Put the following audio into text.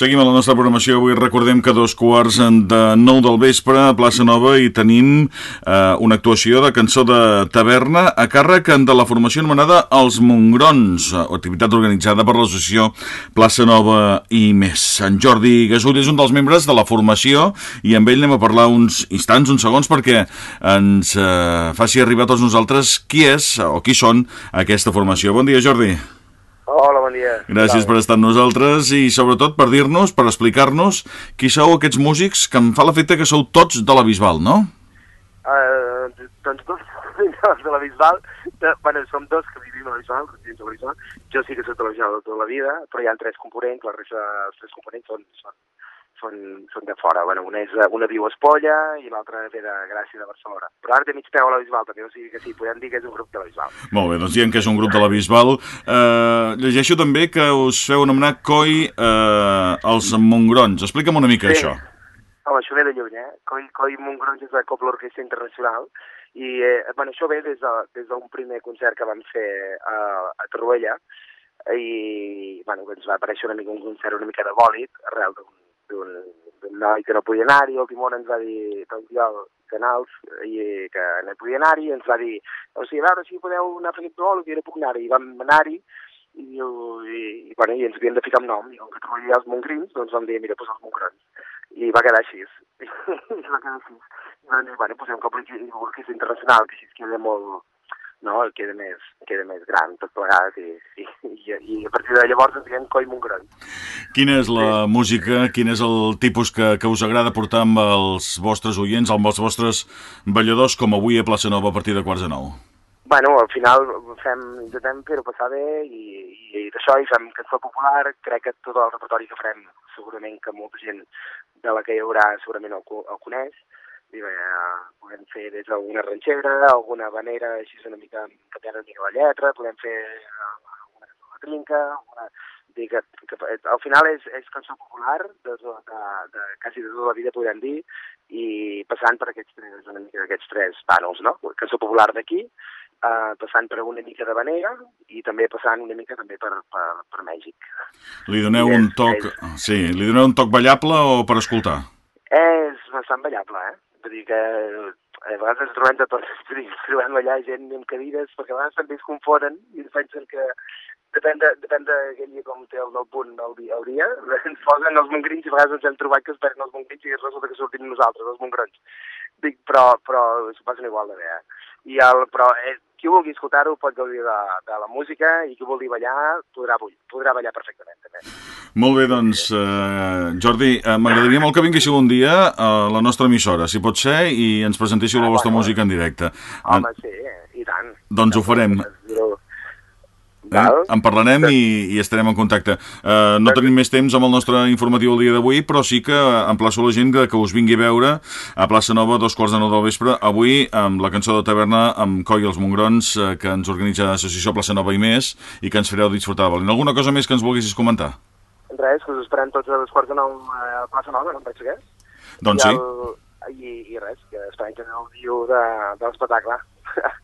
Seguim a la nostra programació. Avui recordem que dos quarts de nou del vespre a Plaça Nova i tenim eh, una actuació de cançó de taverna a càrrec de la formació anomenada Els Mongrons, activitat organitzada per l'associació Plaça Nova i més. En Jordi Gasull és un dels membres de la formació i amb ell anem a parlar uns instants, uns segons, perquè ens eh, faci arribar a tots nosaltres qui és o qui són aquesta formació. Bon dia, Jordi. Hola, bon dia. Gràcies per estar amb nosaltres i sobretot per dir-nos, per explicar-nos qui sou aquests músics que em fa l'efecte que sou tots de la Bisbal, no? Uh, doncs tots de la Bisbal, de, bueno, som dos que vivim a la Bisbal, residents a la Bisbal. Jo sí que soc de la Bisbal tota la vida, però hi ha tres components, la resta dels tres components són, són, són, són de fora. Bueno, una, és, una viu a Espolla i l'altra ve de Gràcia de Barcelona. Però ara té mig peu a la Bisbal, també, o sigui que sí, podem dir que és un grup de la Bisbal. Molt bé, doncs diem que és un grup de la Bisbal. Uh, llegeixo també que us feu anomenar COI uh, els Mongrons. Explica'm una mica Sí. això. Home, això ve de lluny, eh? Coi, Coi Montgrons és la Copla Orquestra Internacional i, eh, bueno, això ve des de- des d'un de, primer concert que vam fer a, a Torroella i, bueno, ens va aparèixer una mica un concert una mica de bòlit arrel d'un d'un noi que no podia anar-hi, el Timon ens va dir, jo, Canals, i que no podia anar-hi, ens va dir, o sigui, a veure si podeu anar a fer aquest bòlit, i no puc anar-hi, i vam anar-hi, i, i, i, bueno, i ens havíem de ficar un nom, i com que ha els Montgrins, doncs vam dir, mira, doncs els Montgrons i va quedar així. I va quedar així. I van dir, bueno, posem l'orquestra internacional, que així queda molt, no, queda més, queda més gran tot plegat i, i, i, i a partir de llavors ens diem Coi Montgrón. Quina és la música, quin és el tipus que, que us agrada portar amb els vostres oients, amb els vostres balladors, com avui a Plaça Nova a partir de quarts de nou? Bueno, al final fem, intentem fer-ho passar bé i, i, i d'això i fem cançó popular, crec que tot el repertori que farem segurament que molta gent de la que hi haurà segurament el, el coneix, i bé, podem fer des d'alguna ranxera, alguna vanera així una mica, canviant una mica la lletra, podem fer eh, alguna de trinca, alguna... Dir que, que, al final és, és cançó popular de, de, de, de quasi de tota la vida podem dir i passant per aquests tres, una mica d'aquests tres pànols, no? Cançó popular d'aquí, eh, passant per una mica de Vanega i també passant una mica també per, per, per Mèxic. Li doneu Sí, un és- toc... és- Sí, li doneu un toc ballable o per escoltar? És bastant ballable, eh? Vull dir que eh, a vegades ens trobem de tot, trobem allà gent amb cadires perquè a vegades també es confonen i pensen que depèn de, depèn de aquell com té el del punt el dia, el dia ens posen els mongrins i a vegades ens hem trobat que es perden els mongrins i resulta que sortim nosaltres, els mongrons. Dic, però, però s'ho passen igual de bé, eh? I el, però eh, qui vulgui escoltar-ho pot gaudir de, de la música i qui vulgui ballar podrà, podrà ballar perfectament també. Molt bé, doncs, eh, Jordi, eh, m'agradaria molt que vinguéssiu un dia a la nostra emissora, si pot ser, i ens presentéssiu la Ah, vostra bueno. música en directe. Home, sí, i tant. Doncs ho farem. Dir-ho. Eh? Val? En parlarem i, i estarem en contacte. Uh, no tenim més temps amb el nostre informatiu el dia d'avui, però sí que emplaço la gent que, que us vingui a veure a Plaça Nova, dos quarts de nou del vespre, avui amb la cançó de taverna amb Coi i els Mongrons, eh, que ens organitza l'Associació Plaça Nova i més, i que ens fareu disfrutar de valent. Alguna cosa més que ens volguessis comentar? Res, que us esperem tots a les quarts de nou a plaça Nova, no em que és. Doncs I, sí. el, i, I res, que esperem que el viu de, de l'espectacle.